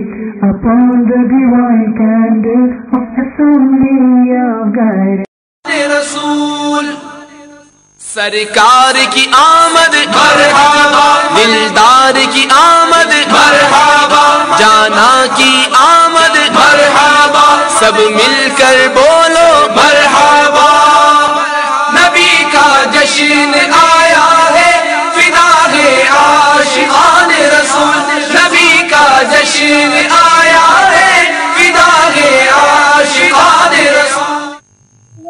upon the divine candle of the Assembly of God. رسول سرکار کی آمد مرحبا دلدار کی آمد مرحبا جانا کی آمد مرحبا سب مل کر بولو مرحبا نبی کا جشن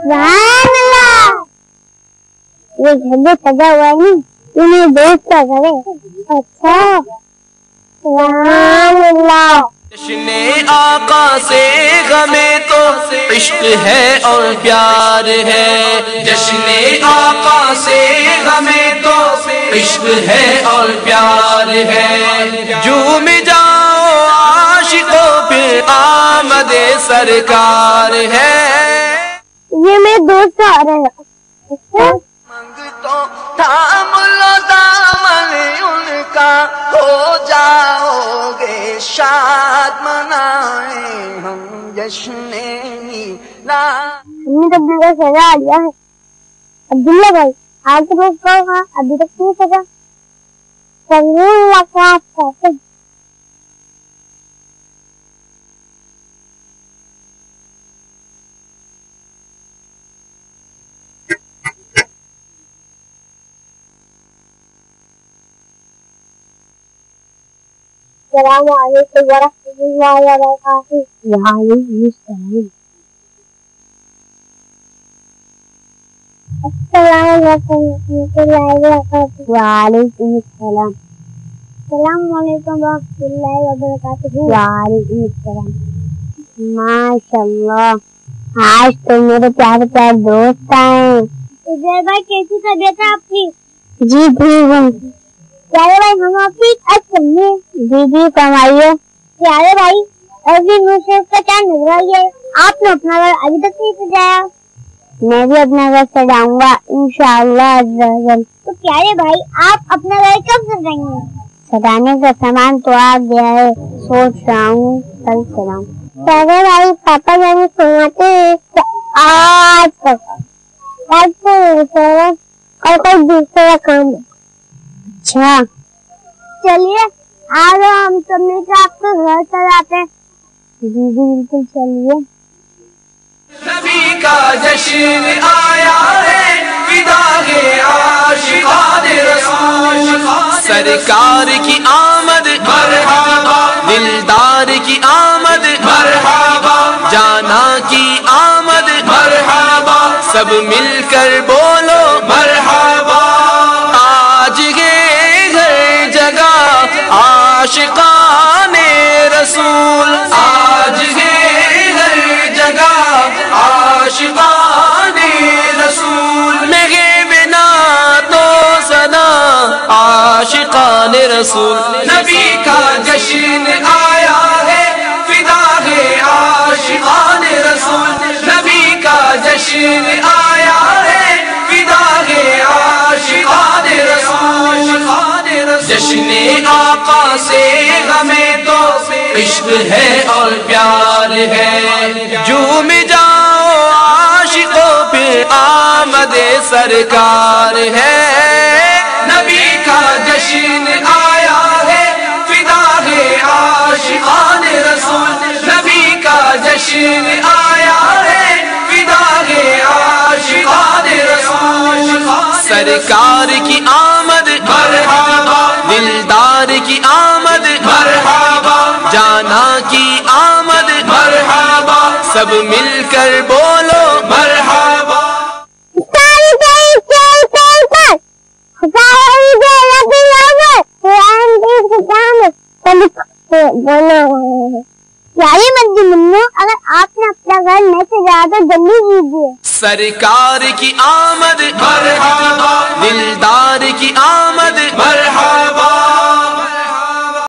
سبحان اللہ یہ گھر سجا ہوا ہے نا یہ میرے دوست اچھا سبحان اللہ جشن آقا سے غمیں تو عشق ہے اور پیار ہے۔ جشن آقا سے غمیں تو عشق ہے اور پیار ہے۔ جھوم جاؤ عاشقوں پہ آمد سرکار ہے۔ یہ میرے دوست آ رہے ہیں۔ منگتو دامل دامن ان کا ہو جاؤ گے شاد ہم جشن سزا آ ہے۔ عبداللہ بھائی آج ہاں ابھی تک نہیں سزا فاتح السلام علیکم ورحمۃ اللہ وبرکاتہ۔ السلام۔ السلام علیکم ورحمۃ اللہ وبرکاتہ۔ وعلیکم السلام۔ السلام علیکم ورحمۃ اللہ وبرکاتہ۔ وعلیکم السلام۔ ماشاء اللہ آج تو میرے پیارے پیارے دوست آئے ادھر بھائی کیسی طبیعت ہے آپ کی؟ جی ٹھیک ہوں پیارے بھائی ہم آپ کی اچھا جی جی فرمائیے۔ پیارے بھائی ابھی مجھے کا کیا نظر آئی ہے آپ نے اپنا گھر ابھی تک نہیں سجایا؟ میں بھی اپنا گھر سجاؤں گا انشاءاللہ تو پیارے بھائی آپ اپنا گھر کب سجائیں گے؟ سجانے کا سامان تو آ گیا ہے سوچ رہا ہوں کل سجاؤں۔ پیارے بھائی پاپا جانے سناتے ہیں آج تک سے اور کوئی دوسرا کام۔ اچھا۔ چلیے۔ آج ہم سب مل کے آپ کے گھر سجاتے ہیں۔ جی جی بالکل چلیے۔ نبی کا جشن آیا ہے سرکار کی آمد مرحبا۔ دلدار کی آمد مرحبا۔ جانا کی آمد مرحبا۔ سب مل کر بولو۔ مرحبا۔ عاشقان رسول، آج ہے ہر جگہ عاشقان رسول۔ لگے بنا تو سنا عاشقان رسول۔ نبی کا جشن جشن آقا سے ہمیں تو عشق ہے اور پیار ہے۔ جھوم جاؤ عاشقوں پہ آمد سرکار ہے۔ نبی کا جشن آیا ہے۔ فدا ہے عاشقان رسول۔ نبی کا جشن آیا ہے۔ فدا ہے عاشقان رسول۔ سرکار کی آمد مرحبا۔ دلدار کی آمد مرحبا جانا کی آمد مرحبا سب مل کر بولو مرحبا سرکار کی آمد مرحبا۔ دلدار کی آمد مرحبا۔